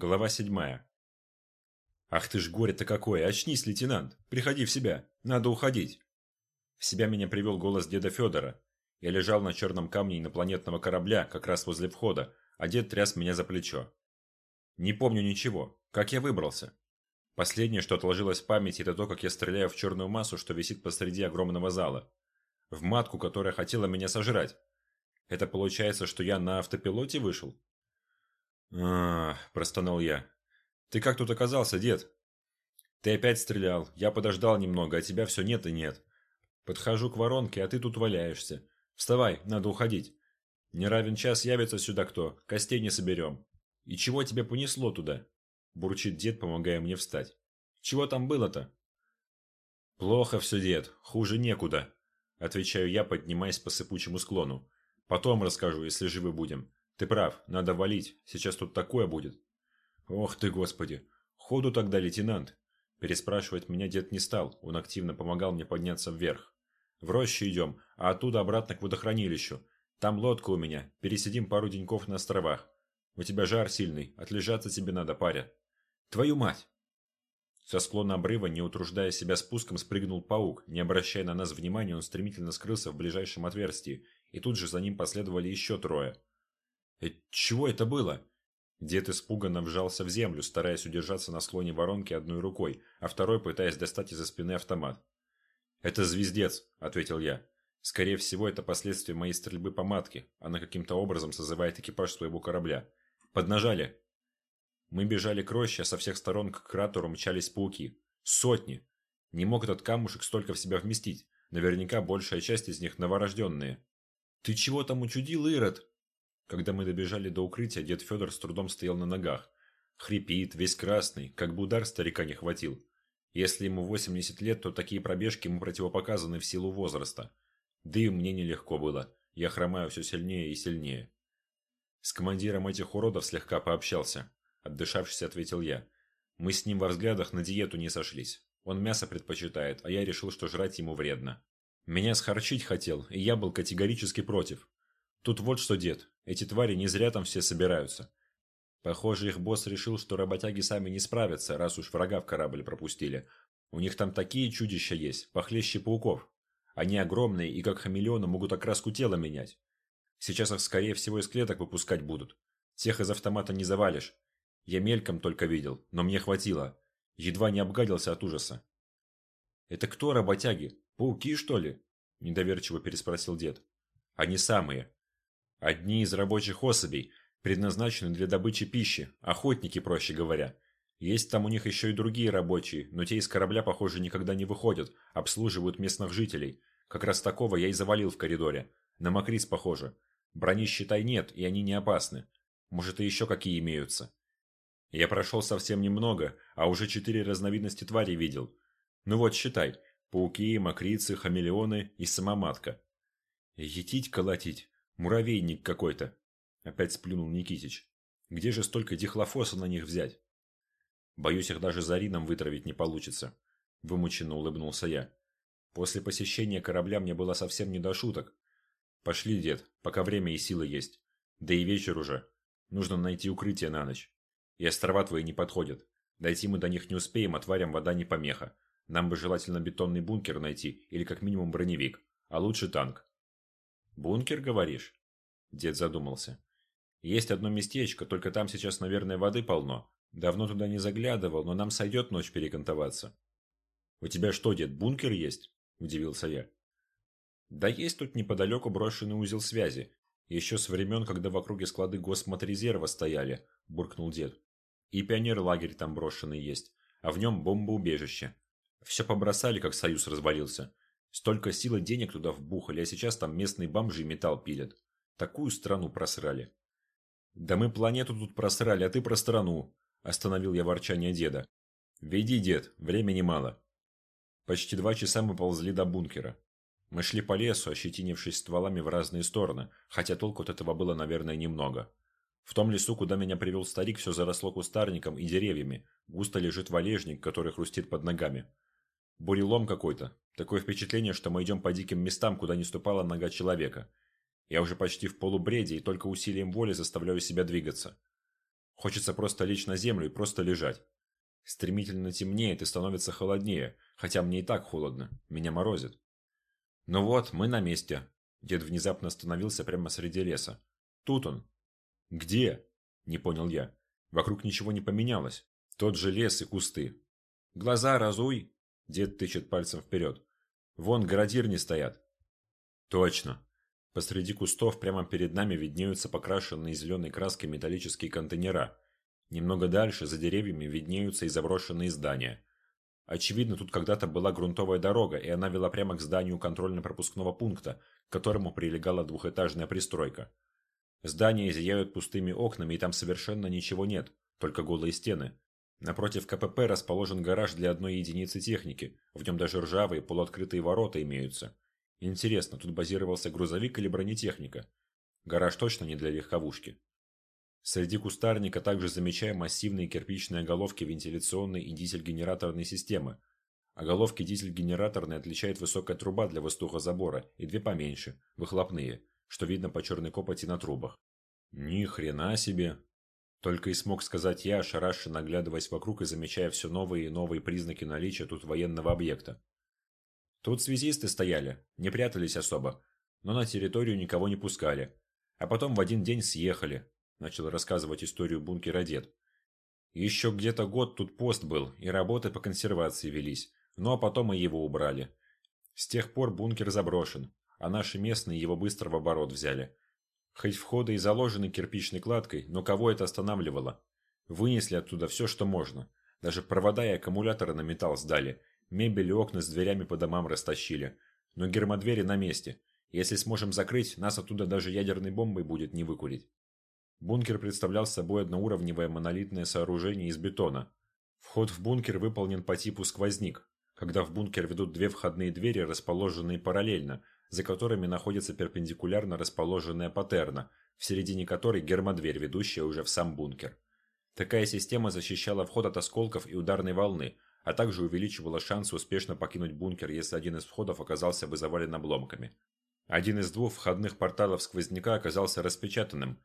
Глава седьмая. «Ах ты ж горе-то какое! Очнись, лейтенант! Приходи в себя! Надо уходить!» В себя меня привел голос деда Федора. Я лежал на черном камне инопланетного корабля, как раз возле входа, а дед тряс меня за плечо. Не помню ничего. Как я выбрался? Последнее, что отложилось в памяти, это то, как я стреляю в черную массу, что висит посреди огромного зала. В матку, которая хотела меня сожрать. Это получается, что я на автопилоте вышел? А простонал я. «Ты как тут оказался, дед?» «Ты опять стрелял. Я подождал немного, а тебя все нет и нет. Подхожу к воронке, а ты тут валяешься. Вставай, надо уходить. Не равен час явится сюда кто, костей не соберем. И чего тебе понесло туда?» Бурчит дед, помогая мне встать. «Чего там было-то?» «Плохо все, дед. Хуже некуда», – отвечаю я, поднимаясь по сыпучему склону. «Потом расскажу, если живы будем. Ты прав, надо валить, сейчас тут такое будет. Ох ты, господи. Ходу тогда, лейтенант. Переспрашивать меня дед не стал, он активно помогал мне подняться вверх. В рощу идем, а оттуда обратно к водохранилищу. Там лодка у меня, пересидим пару деньков на островах. У тебя жар сильный, отлежаться тебе надо, паря. Твою мать! Со склона обрыва, не утруждая себя спуском, спрыгнул паук. Не обращая на нас внимания, он стремительно скрылся в ближайшем отверстии, и тут же за ним последовали еще трое. «Э, чего это было?» Дед испуганно вжался в землю, стараясь удержаться на склоне воронки одной рукой, а второй пытаясь достать из-за спины автомат. «Это звездец», — ответил я. «Скорее всего, это последствия моей стрельбы по матке. Она каким-то образом созывает экипаж своего корабля. Поднажали!» Мы бежали к роще, а со всех сторон к кратеру мчались пауки. Сотни! Не мог этот камушек столько в себя вместить. Наверняка большая часть из них новорожденные. «Ты чего там учудил, Ирод?» Когда мы добежали до укрытия, дед Федор с трудом стоял на ногах. Хрипит, весь красный, как бы удар старика не хватил. Если ему 80 лет, то такие пробежки ему противопоказаны в силу возраста. Да и мне нелегко было. Я хромаю все сильнее и сильнее. С командиром этих уродов слегка пообщался. Отдышавшись, ответил я. Мы с ним во взглядах на диету не сошлись. Он мясо предпочитает, а я решил, что жрать ему вредно. Меня схорчить хотел, и я был категорически против. Тут вот что, дед, эти твари не зря там все собираются. Похоже, их босс решил, что работяги сами не справятся, раз уж врага в корабль пропустили. У них там такие чудища есть, похлеще пауков. Они огромные и как хамелеоны могут окраску тела менять. Сейчас их, скорее всего, из клеток выпускать будут. Тех из автомата не завалишь. Я мельком только видел, но мне хватило. Едва не обгадился от ужаса. «Это кто работяги? Пауки, что ли?» – недоверчиво переспросил дед. «Они самые. Одни из рабочих особей, предназначены для добычи пищи, охотники, проще говоря. Есть там у них еще и другие рабочие, но те из корабля, похоже, никогда не выходят, обслуживают местных жителей. Как раз такого я и завалил в коридоре. На Макрис похоже. Брони, считай, нет, и они не опасны. Может, и еще какие имеются. Я прошел совсем немного, а уже четыре разновидности тварей видел. Ну вот, считай. Пауки, мокрицы, хамелеоны и сама матка. Етить колотить. Муравейник какой-то. Опять сплюнул Никитич. Где же столько дихлофоса на них взять? Боюсь, их даже зарином вытравить не получится. Вымученно улыбнулся я. После посещения корабля мне было совсем не до шуток. Пошли, дед, пока время и силы есть. Да и вечер уже. Нужно найти укрытие на ночь. И острова твои не подходят. Дойти мы до них не успеем, а тварям вода не помеха. Нам бы желательно бетонный бункер найти, или как минимум броневик, а лучше танк. «Бункер, говоришь?» Дед задумался. «Есть одно местечко, только там сейчас, наверное, воды полно. Давно туда не заглядывал, но нам сойдет ночь перекантоваться». «У тебя что, дед, бункер есть?» – удивился я. «Да есть тут неподалеку брошенный узел связи. Еще с времен, когда в округе склады Госмотрезерва стояли», – буркнул дед. «И пионер-лагерь там брошенный есть, а в нем бомбоубежище. Все побросали, как союз развалился. Столько сил и денег туда вбухали, а сейчас там местные бомжи металл пилят. Такую страну просрали. Да мы планету тут просрали, а ты про страну. Остановил я ворчание деда. Веди, дед, времени мало. Почти два часа мы ползли до бункера. Мы шли по лесу, ощетинившись стволами в разные стороны, хотя толку от этого было, наверное, немного. В том лесу, куда меня привел старик, все заросло кустарником и деревьями. Густо лежит валежник, который хрустит под ногами. Бурелом какой-то. Такое впечатление, что мы идем по диким местам, куда не ступала нога человека. Я уже почти в полубреде и только усилием воли заставляю себя двигаться. Хочется просто лечь на землю и просто лежать. Стремительно темнеет и становится холоднее, хотя мне и так холодно, меня морозит. Ну вот, мы на месте. Дед внезапно остановился прямо среди леса. Тут он. Где? Не понял я. Вокруг ничего не поменялось. Тот же лес и кусты. Глаза разуй. Дед тычет пальцем вперед. Вон городирни стоят. Точно. Посреди кустов прямо перед нами виднеются покрашенные зеленой краской металлические контейнера. Немного дальше, за деревьями, виднеются и заброшенные здания. Очевидно, тут когда-то была грунтовая дорога, и она вела прямо к зданию контрольно-пропускного пункта, к которому прилегала двухэтажная пристройка. Здания зияют пустыми окнами, и там совершенно ничего нет, только голые стены. Напротив КПП расположен гараж для одной единицы техники, в нем даже ржавые полуоткрытые ворота имеются. Интересно, тут базировался грузовик или бронетехника? Гараж точно не для легковушки. Среди кустарника также замечаем массивные кирпичные головки вентиляционной и дизель-генераторной системы. А головки дизель-генераторной отличает высокая труба для воздухозабора и две поменьше, выхлопные, что видно по черной копоти на трубах. Ни хрена себе! Только и смог сказать я, ошарашенно наглядываясь вокруг и замечая все новые и новые признаки наличия тут военного объекта. Тут связисты стояли, не прятались особо, но на территорию никого не пускали. А потом в один день съехали, начал рассказывать историю бункера дед. Еще где-то год тут пост был, и работы по консервации велись, ну а потом и его убрали. С тех пор бункер заброшен, а наши местные его быстро в оборот взяли. Хоть входы и заложены кирпичной кладкой, но кого это останавливало? Вынесли оттуда все, что можно. Даже провода и аккумуляторы на металл сдали, Мебель и окна с дверями по домам растащили. Но гермодвери на месте. Если сможем закрыть, нас оттуда даже ядерной бомбой будет не выкурить. Бункер представлял собой одноуровневое монолитное сооружение из бетона. Вход в бункер выполнен по типу сквозник, когда в бункер ведут две входные двери, расположенные параллельно, за которыми находится перпендикулярно расположенная патерна, в середине которой гермодверь, ведущая уже в сам бункер. Такая система защищала вход от осколков и ударной волны, а также увеличивала шансы успешно покинуть бункер, если один из входов оказался бы завален обломками. Один из двух входных порталов сквозняка оказался распечатанным.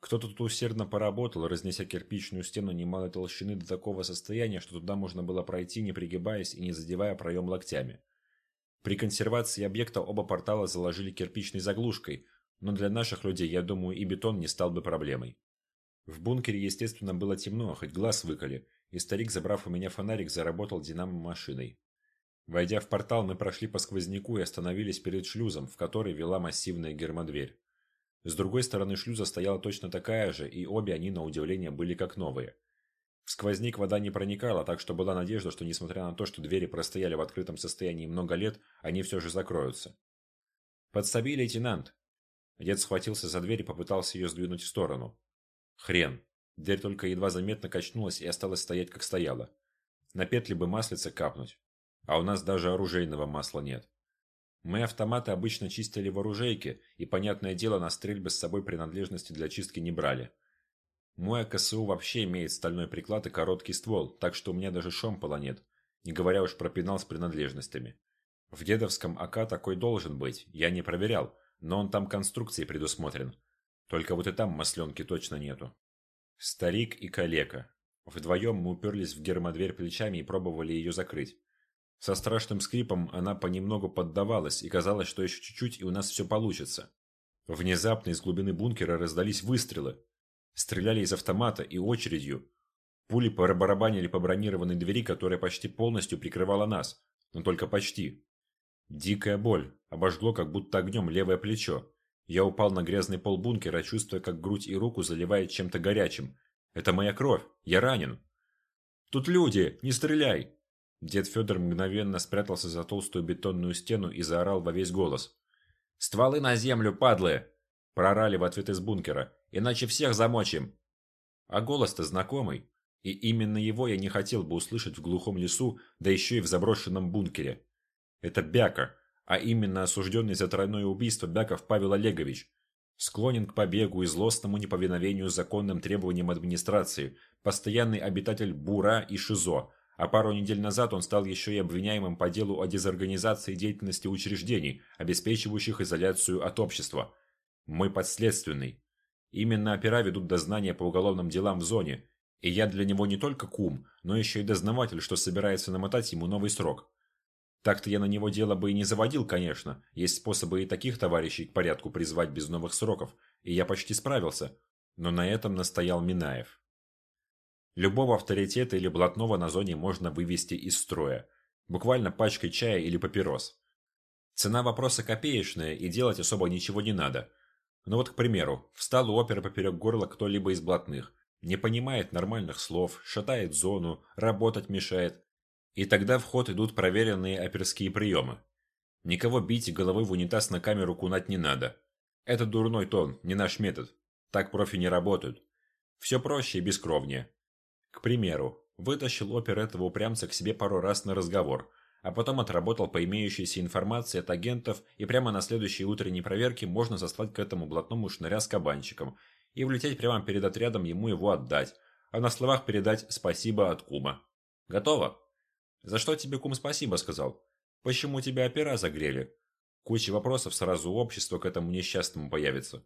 Кто-то тут усердно поработал, разнеся кирпичную стену немалой толщины до такого состояния, что туда можно было пройти, не пригибаясь и не задевая проем локтями. При консервации объекта оба портала заложили кирпичной заглушкой, но для наших людей, я думаю, и бетон не стал бы проблемой. В бункере, естественно, было темно, хоть глаз выколи, и старик, забрав у меня фонарик, заработал динамо-машиной. Войдя в портал, мы прошли по сквозняку и остановились перед шлюзом, в который вела массивная гермодверь. С другой стороны шлюза стояла точно такая же, и обе они, на удивление, были как новые. В сквозняк вода не проникала, так что была надежда, что несмотря на то, что двери простояли в открытом состоянии много лет, они все же закроются. «Подсоби, лейтенант!» Дед схватился за дверь и попытался ее сдвинуть в сторону. «Хрен!» Дверь только едва заметно качнулась и осталась стоять, как стояла. На петли бы маслица капнуть. А у нас даже оружейного масла нет. Мы автоматы обычно чистили в оружейке, и, понятное дело, на стрельбы с собой принадлежности для чистки не брали. Мой АКСУ вообще имеет стальной приклад и короткий ствол, так что у меня даже шомпола нет, не говоря уж про пенал с принадлежностями. В дедовском АК такой должен быть, я не проверял, но он там конструкцией предусмотрен. Только вот и там масленки точно нету. Старик и калека. Вдвоем мы уперлись в гермодверь плечами и пробовали ее закрыть. Со страшным скрипом она понемногу поддавалась, и казалось, что еще чуть-чуть, и у нас все получится. Внезапно из глубины бункера раздались выстрелы. Стреляли из автомата и очередью. Пули барабанили по бронированной двери, которая почти полностью прикрывала нас. Но только почти. Дикая боль. Обожгло, как будто огнем, левое плечо. Я упал на грязный пол бункера, чувствуя, как грудь и руку заливает чем-то горячим. Это моя кровь. Я ранен. «Тут люди! Не стреляй!» Дед Федор мгновенно спрятался за толстую бетонную стену и заорал во весь голос. «Стволы на землю, падлы!» Прорали в ответ из бункера. «Иначе всех замочим!» А голос-то знакомый. И именно его я не хотел бы услышать в глухом лесу, да еще и в заброшенном бункере. Это Бяка, а именно осужденный за тройное убийство Бяков Павел Олегович, склонен к побегу и злостному неповиновению законным требованиям администрации, постоянный обитатель Бура и ШИЗО, а пару недель назад он стал еще и обвиняемым по делу о дезорганизации деятельности учреждений, обеспечивающих изоляцию от общества. Мой подследственный. Именно опера ведут дознание по уголовным делам в зоне, и я для него не только кум, но еще и дознаватель, что собирается намотать ему новый срок. Так-то я на него дело бы и не заводил, конечно. Есть способы и таких товарищей к порядку призвать без новых сроков, и я почти справился. Но на этом настоял Минаев. Любого авторитета или блатного на зоне можно вывести из строя. Буквально пачкой чая или папирос. Цена вопроса копеечная, и делать особо ничего не надо. Но вот, к примеру, встал у оперы поперек горла кто-либо из блатных. Не понимает нормальных слов, шатает зону, работать мешает. И тогда в ход идут проверенные оперские приемы. Никого бить и головой в унитаз на камеру кунать не надо. Это дурной тон, не наш метод. Так профи не работают. Все проще и бескровнее. К примеру, вытащил опер этого упрямца к себе пару раз на разговор, а потом отработал по имеющейся информации от агентов, и прямо на следующей утренней проверке можно заслать к этому блатному шныря с кабанчиком и влететь прямо перед отрядом ему его отдать, а на словах передать «спасибо от кума». Готово? За что тебе кум спасибо сказал? Почему тебя опера загрели? Куча вопросов сразу у общества к этому несчастному появится.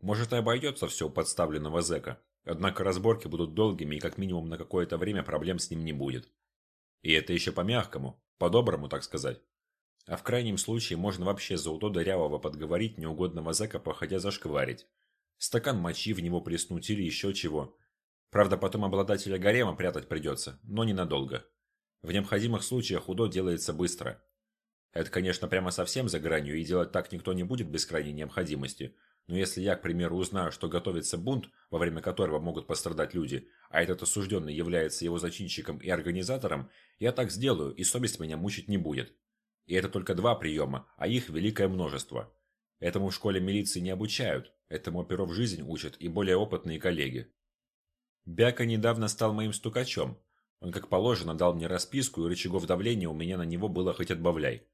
Может и обойдется все у подставленного зэка, Однако разборки будут долгими и как минимум на какое-то время проблем с ним не будет. И это еще по-мягкому, по-доброму, так сказать. А в крайнем случае можно вообще за удо дырявого подговорить неугодного зэка, походя зашкварить. Стакан мочи в него плеснуть или еще чего. Правда, потом обладателя гарема прятать придется, но ненадолго. В необходимых случаях удо делается быстро. Это, конечно, прямо совсем за гранью, и делать так никто не будет без крайней необходимости – но если я, к примеру, узнаю, что готовится бунт, во время которого могут пострадать люди, а этот осужденный является его зачинщиком и организатором, я так сделаю, и совесть меня мучить не будет. И это только два приема, а их великое множество. Этому в школе милиции не обучают, этому оперов жизнь учат и более опытные коллеги. Бяка недавно стал моим стукачом. Он, как положено, дал мне расписку, и рычагов давления у меня на него было хоть отбавляй.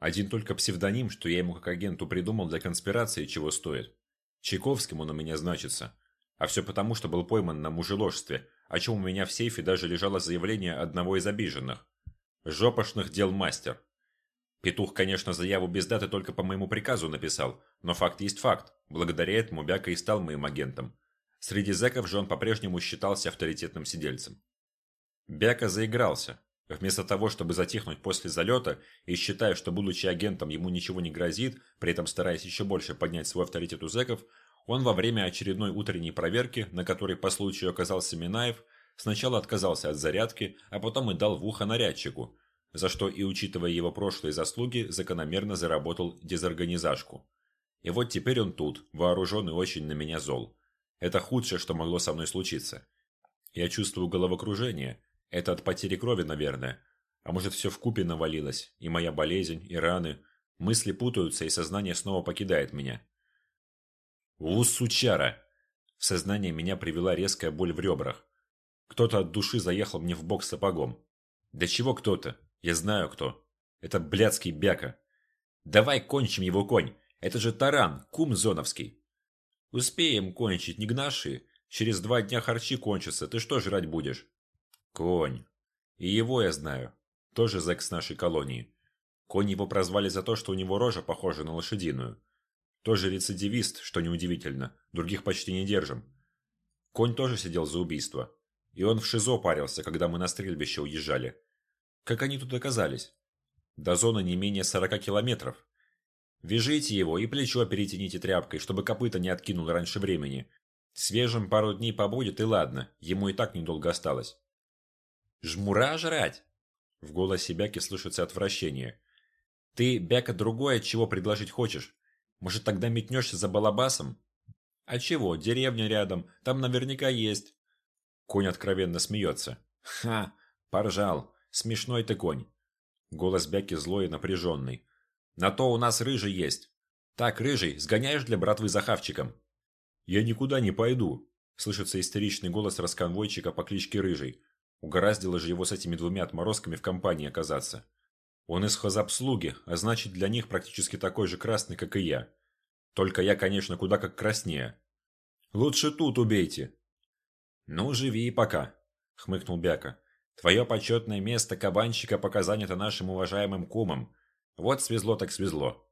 Один только псевдоним, что я ему как агенту придумал для конспирации, чего стоит. Чайковским он у меня значится. А все потому, что был пойман на мужеложстве, о чем у меня в сейфе даже лежало заявление одного из обиженных. Жопошных дел мастер. Петух, конечно, заяву без даты только по моему приказу написал, но факт есть факт. Благодаря этому Бяка и стал моим агентом. Среди зэков же он по-прежнему считался авторитетным сидельцем. Бяка заигрался. Вместо того, чтобы затихнуть после залета и считая, что будучи агентом ему ничего не грозит, при этом стараясь еще больше поднять свой авторитет у зэков, он во время очередной утренней проверки, на которой по случаю оказался Минаев, сначала отказался от зарядки, а потом и дал в ухо нарядчику, за что и учитывая его прошлые заслуги, закономерно заработал дезорганизашку. И вот теперь он тут, вооруженный очень на меня зол. Это худшее, что могло со мной случиться. Я чувствую головокружение, это от потери крови, наверное. А может, все вкупе навалилось, и моя болезнь, и раны. Мысли путаются, и сознание снова покидает меня. У, сучара! В сознание меня привела резкая боль в ребрах. Кто-то от души заехал мне в бок сапогом. Да чего кто-то? Я знаю кто. Это блядский бяка. Давай кончим его конь. Это же таран, кум зоновский. Успеем кончить, не гнаши. Через два дня харчи кончатся. Ты что жрать будешь? Конь. И его я знаю. Тоже зэк с нашей колонии. Конь его прозвали за то, что у него рожа похожа на лошадиную. Тоже рецидивист, что неудивительно. Других почти не держим. Конь тоже сидел за убийство. И он в ШИЗО парился, когда мы на стрельбище уезжали. Как они тут оказались? До зоны не менее 40 километров. Вяжите его и плечо перетяните тряпкой, чтобы копыта не откинул раньше времени. Свежим пару дней побудет и ладно, ему и так недолго осталось. Жмура жрать!» В голосе Бяки слышится отвращение. «Ты, Бяка, другое чего предложить хочешь? Может, тогда метнешься за балабасом?» «А чего, деревня рядом, там наверняка есть». Конь откровенно смеется. «Ха! Поржал! Смешной ты конь!» Голос Бяки злой и напряженный. «На то у нас рыжий есть. Так, рыжий, сгоняешь для братвы за хавчиком?» «Я никуда не пойду», – слышится истеричный голос расконвойчика по кличке Рыжий. Угораздило же его с этими двумя отморозками в компании оказаться. Он из хозобслуги, а значит для них практически такой же красный, как и я. Только я, конечно, куда как краснее. Лучше тут убейте. Ну, живи пока, хмыкнул Бяка. Твое почетное место кабанщика пока занято нашим уважаемым кумом. Вот свезло так свезло.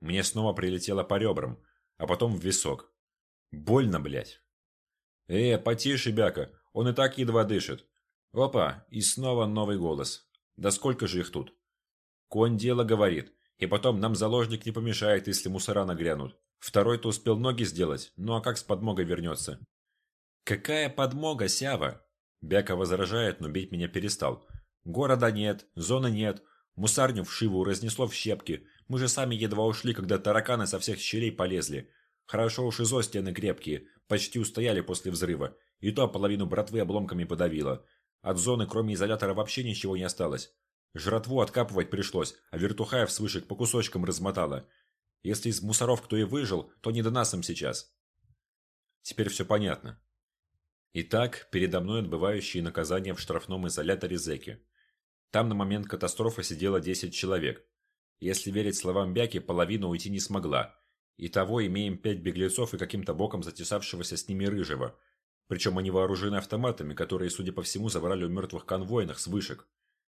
Мне снова прилетело по ребрам, а потом в висок. Больно, блядь. Э, потише, бяка, он и так едва дышит. Опа, и снова новый голос. Да сколько же их тут? Конь дело говорит. И потом нам заложник не помешает, если мусора нагрянут. Второй-то успел ноги сделать, ну а как с подмогой вернется? Какая подмога, Сява? Бяка возражает, но бить меня перестал. Города нет, зоны нет, мусарню в шиву разнесло в щепки. Мы же сами едва ушли, когда тараканы со всех щелей полезли. Хорошо уж изо стены крепкие, почти устояли после взрыва. И то половину братвы обломками подавило. От зоны, кроме изолятора, вообще ничего не осталось. Жратву откапывать пришлось, а вертухаев с вышек по кусочкам размотало. Если из мусоров кто и выжил, то не до нас им сейчас. Теперь все понятно. Итак, передо мной отбывающие наказания в штрафном изоляторе зэки. Там на момент катастрофы сидело 10 человек. Если верить словам Бяки, половина уйти не смогла. Итого имеем пять беглецов и каким-то боком затесавшегося с ними рыжего. Причем они вооружены автоматами, которые, судя по всему, забрали у мертвых конвойных с вышек.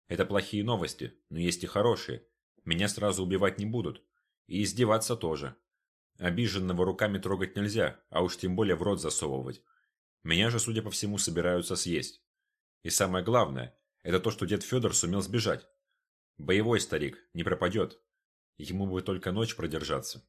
Это плохие новости, но есть и хорошие. Меня сразу убивать не будут. И издеваться тоже. Обиженного руками трогать нельзя, а уж тем более в рот засовывать. Меня же, судя по всему, собираются съесть. И самое главное, это то, что дед Федор сумел сбежать. Боевой старик, не пропадет. Ему бы только ночь продержаться.